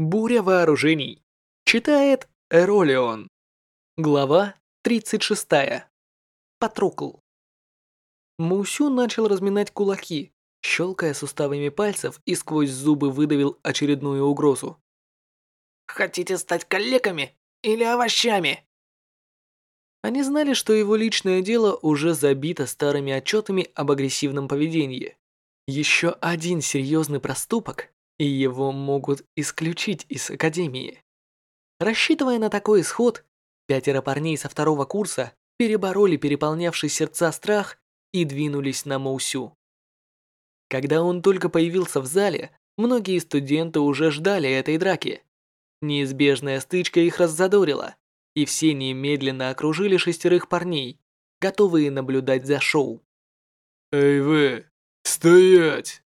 Буря вооружений. Читает Эролион. Глава 36. Патрукл. Мусю начал разминать кулаки, щелкая суставами пальцев и сквозь зубы выдавил очередную угрозу. «Хотите стать коллегами или овощами?» Они знали, что его личное дело уже забито старыми отчетами об агрессивном поведении. Еще один серьезный проступок, и его могут исключить из Академии. Рассчитывая на такой исход, пятеро парней со второго курса перебороли переполнявший сердца страх и двинулись на Моусю. Когда он только появился в зале, многие студенты уже ждали этой драки. Неизбежная стычка их раззадорила, и все немедленно окружили шестерых парней, готовые наблюдать за шоу. «Эй вы, стоять!»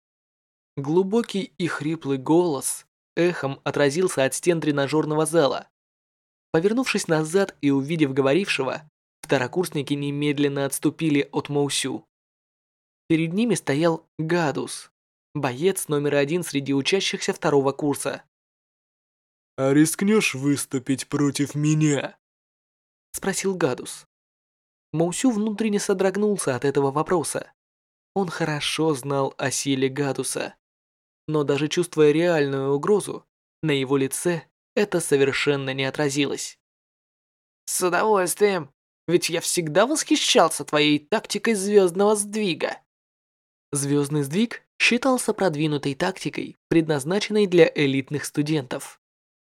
Глубокий и хриплый голос эхом отразился от стен тренажерного зала. Повернувшись назад и увидев говорившего, второкурсники немедленно отступили от Моусю. Перед ними стоял Гадус, боец номер один среди учащихся второго курса. «А рискнешь выступить против меня?» Спросил Гадус. Моусю внутренне содрогнулся от этого вопроса. Он хорошо знал о силе Гадуса. Но даже чувствуя реальную угрозу, на его лице это совершенно не отразилось. «С удовольствием, ведь я всегда восхищался твоей тактикой звездного сдвига». Звездный сдвиг считался продвинутой тактикой, предназначенной для элитных студентов.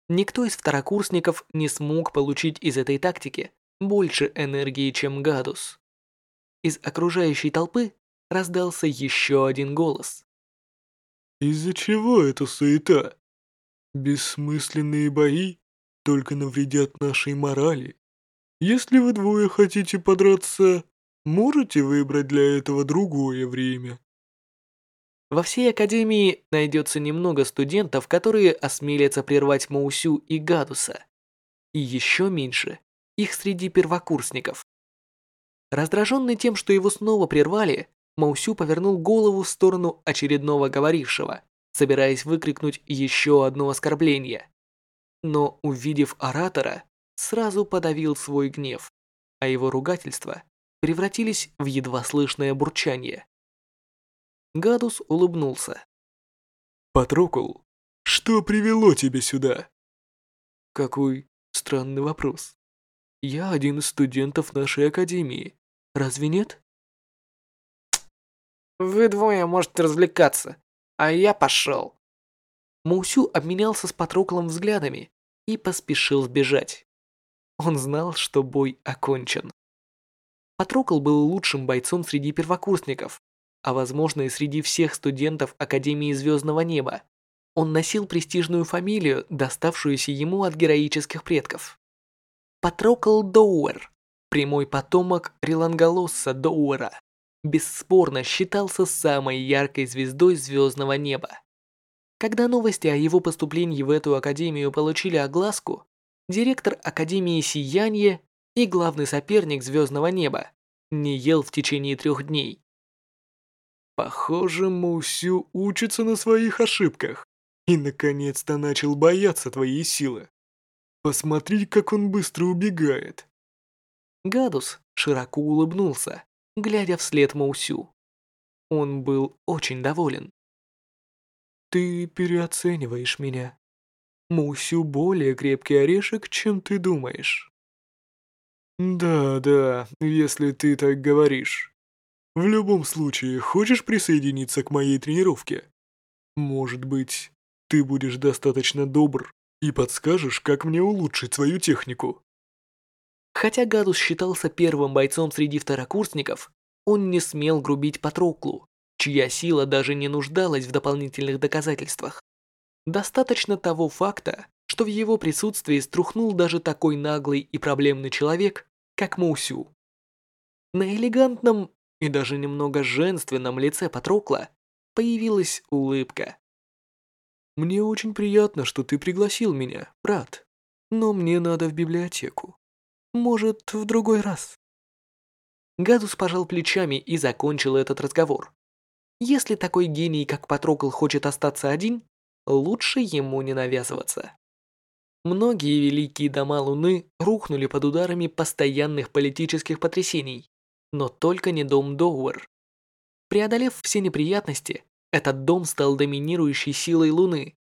Никто из второкурсников не смог получить из этой тактики больше энергии, чем Гадус. Из окружающей толпы раздался еще один голос. «Из-за чего эта суета? Бессмысленные бои только навредят нашей морали. Если вы двое хотите подраться, можете выбрать для этого другое время». Во всей академии найдется немного студентов, которые осмелятся прервать Маусю и Гадуса. И еще меньше их среди первокурсников. Раздраженный тем, что его снова прервали, Маусю повернул голову в сторону очередного говорившего, собираясь выкрикнуть еще одно оскорбление. Но, увидев оратора, сразу подавил свой гнев, а его ругательства превратились в едва слышное бурчание. Гадус улыбнулся. «Патрокул, что привело тебя сюда?» Какой странный вопрос. Я один из студентов нашей академии. Разве нет? Вы двое можете развлекаться, а я пошел. Маусю обменялся с Патроклом взглядами и поспешил сбежать. Он знал, что бой окончен. Патрокл был лучшим бойцом среди первокурсников, а возможно и среди всех студентов Академии Звездного Неба. Он носил престижную фамилию, доставшуюся ему от героических предков. Патрокл Доуэр, прямой потомок Реланголосса Доуэра, бесспорно считался самой яркой звездой звездного неба. Когда новости о его поступлении в эту академию получили огласку, директор Академии Сияние и главный соперник звездного неба не ел в течение трех дней. Похоже, Мусю учится на своих ошибках и наконец-то начал бояться твоей силы. Посмотри, как он быстро убегает. Гадус широко улыбнулся, глядя вслед Маусю. Он был очень доволен. Ты переоцениваешь меня. Маусю более крепкий орешек, чем ты думаешь. Да, да, если ты так говоришь. В любом случае, хочешь присоединиться к моей тренировке? Может быть, ты будешь достаточно добр и подскажешь, как мне улучшить свою технику. Хотя Гадус считался первым бойцом среди второкурсников, он не смел грубить Патроклу, чья сила даже не нуждалась в дополнительных доказательствах. Достаточно того факта, что в его присутствии струхнул даже такой наглый и проблемный человек, как Мусю. На элегантном и даже немного женственном лице Патрокла появилась улыбка. «Мне очень приятно, что ты пригласил меня, брат, но мне надо в библиотеку. Может, в другой раз?» Гадус пожал плечами и закончил этот разговор. Если такой гений, как Патрокл, хочет остаться один, лучше ему не навязываться. Многие великие дома Луны рухнули под ударами постоянных политических потрясений, но только не дом Доуэр. Преодолев все неприятности, этот дом стал доминирующей силой Луны.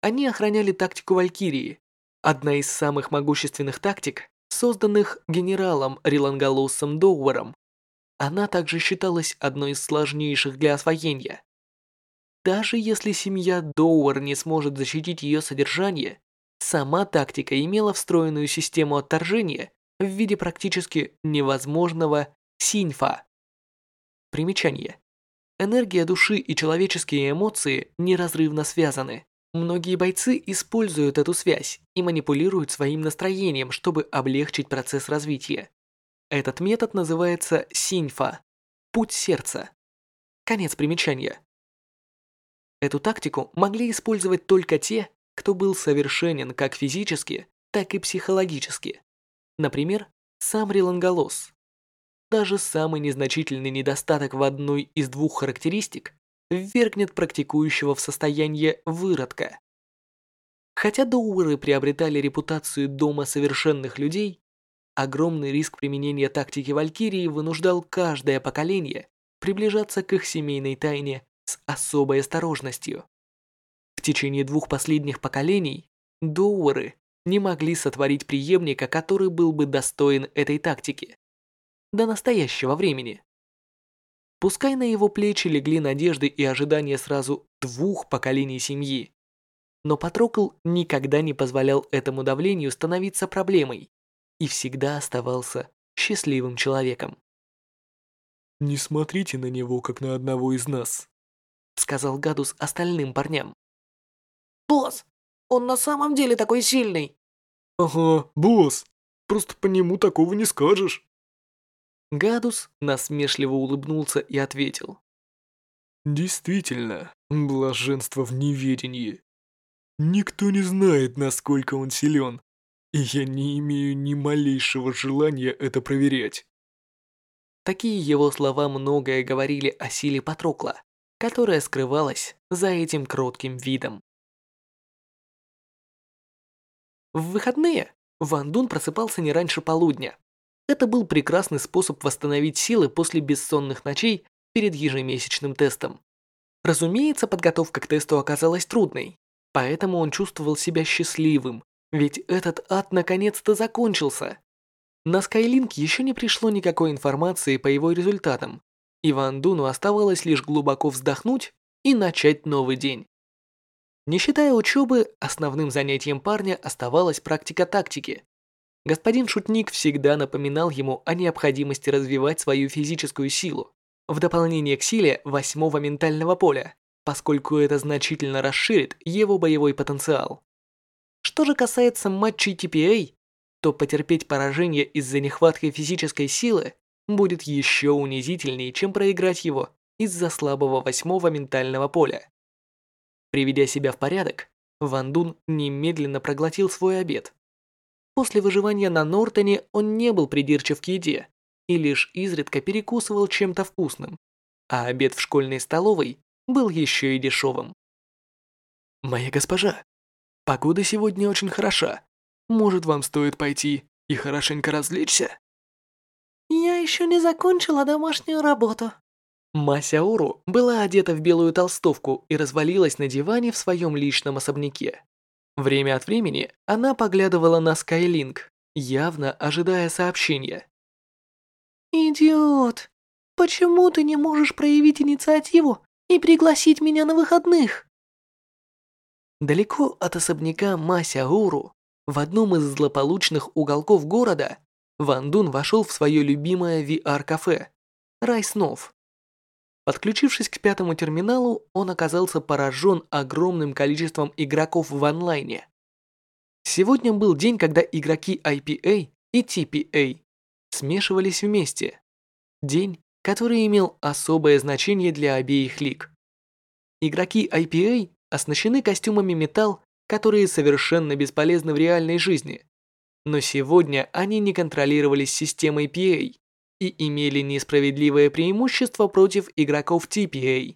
Они охраняли тактику Валькирии, одна из самых могущественных тактик, созданных генералом Рилангалосом Доуэром. Она также считалась одной из сложнейших для освоения. Даже если семья Доуэр не сможет защитить ее содержание, Сама тактика имела встроенную систему отторжения в виде практически невозможного синьфа. Примечание. Энергия души и человеческие эмоции неразрывно связаны. Многие бойцы используют эту связь и манипулируют своим настроением, чтобы облегчить процесс развития. Этот метод называется синьфа – путь сердца. Конец примечания. Эту тактику могли использовать только те, кто был совершенен как физически, так и психологически. Например, сам Риланголос. Даже самый незначительный недостаток в одной из двух характеристик ввергнет практикующего в состояние выродка. Хотя доуэры приобретали репутацию дома совершенных людей, огромный риск применения тактики Валькирии вынуждал каждое поколение приближаться к их семейной тайне с особой осторожностью. В течение двух последних поколений Доуэры не могли сотворить преемника, который был бы достоин этой тактики. До настоящего времени. Пускай на его плечи легли надежды и ожидания сразу двух поколений семьи, но Патрокл никогда не позволял этому давлению становиться проблемой и всегда оставался счастливым человеком. «Не смотрите на него, как на одного из нас», сказал Гадус остальным парням. Босс, он на самом деле такой сильный. Ага, босс. Просто по нему такого не скажешь. Гадус насмешливо улыбнулся и ответил. Действительно, блаженство в неведении. Никто не знает, насколько он силен, и я не имею ни малейшего желания это проверять. Такие его слова многое говорили о силе Патрокла, которая скрывалась за этим кротким видом. В выходные Ван Дун просыпался не раньше полудня. Это был прекрасный способ восстановить силы после бессонных ночей перед ежемесячным тестом. Разумеется, подготовка к тесту оказалась трудной, поэтому он чувствовал себя счастливым, ведь этот ад наконец-то закончился. На Skylink еще не пришло никакой информации по его результатам, и Ван Дуну оставалось лишь глубоко вздохнуть и начать новый день. Не считая учебы, основным занятием парня оставалась практика тактики. Господин Шутник всегда напоминал ему о необходимости развивать свою физическую силу, в дополнение к силе восьмого ментального поля, поскольку это значительно расширит его боевой потенциал. Что же касается матчей TPA, то потерпеть поражение из-за нехватки физической силы будет еще унизительнее, чем проиграть его из-за слабого восьмого ментального поля. Приведя себя в порядок, Ван Дун немедленно проглотил свой обед. После выживания на Нортоне он не был придирчив к еде и лишь изредка перекусывал чем-то вкусным, а обед в школьной столовой был еще и дешевым. «Моя госпожа, погода сегодня очень хороша. Может, вам стоит пойти и хорошенько развлечься?» «Я еще не закончила домашнюю работу», Масяору была одета в белую толстовку и развалилась на диване в своем личном особняке. Время от времени она поглядывала на Skylink, явно ожидая сообщения. «Идиот! Почему ты не можешь проявить инициативу и пригласить меня на выходных?» Далеко от особняка Масяору, в одном из злополучных уголков города, Ван Дун вошел в свое любимое VR-кафе «Рай снов». Подключившись к пятому терминалу, он оказался поражен огромным количеством игроков в онлайне. Сегодня был день, когда игроки IPA и TPA смешивались вместе. День, который имел особое значение для обеих лиг. Игроки IPA оснащены костюмами металл, которые совершенно бесполезны в реальной жизни. Но сегодня они не контролировались системой PA и имели несправедливое преимущество против игроков TPA.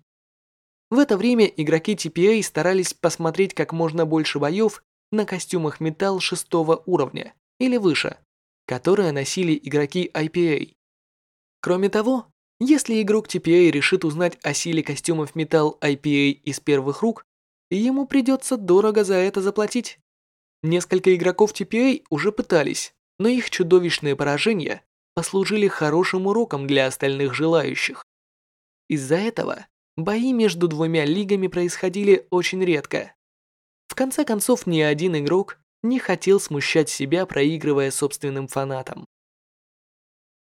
В это время игроки TPA старались посмотреть как можно больше боев на костюмах металл шестого уровня или выше, которые носили игроки IPA. Кроме того, если игрок TPA решит узнать о силе костюмов металл IPA из первых рук, ему придется дорого за это заплатить. Несколько игроков TPA уже пытались, но их чудовищные поражения послужили хорошим уроком для остальных желающих. Из-за этого бои между двумя лигами происходили очень редко. В конце концов, ни один игрок не хотел смущать себя, проигрывая собственным фанатам.